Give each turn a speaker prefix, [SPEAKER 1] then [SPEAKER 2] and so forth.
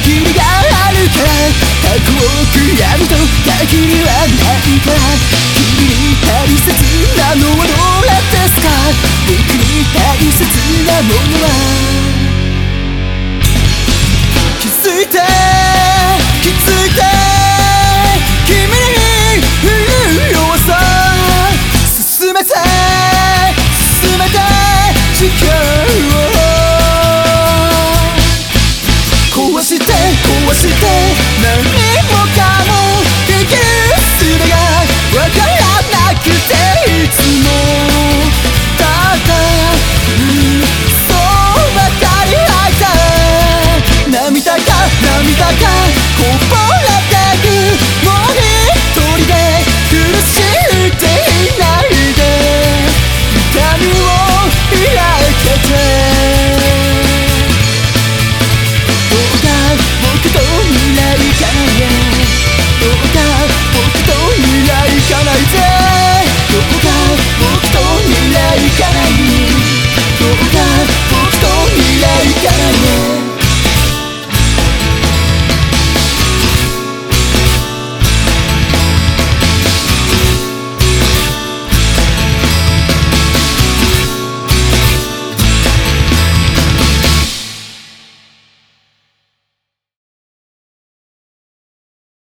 [SPEAKER 1] 限りがあるから過去を悔やむと限りはないか君に大切なのはどれですか僕に大切なものは。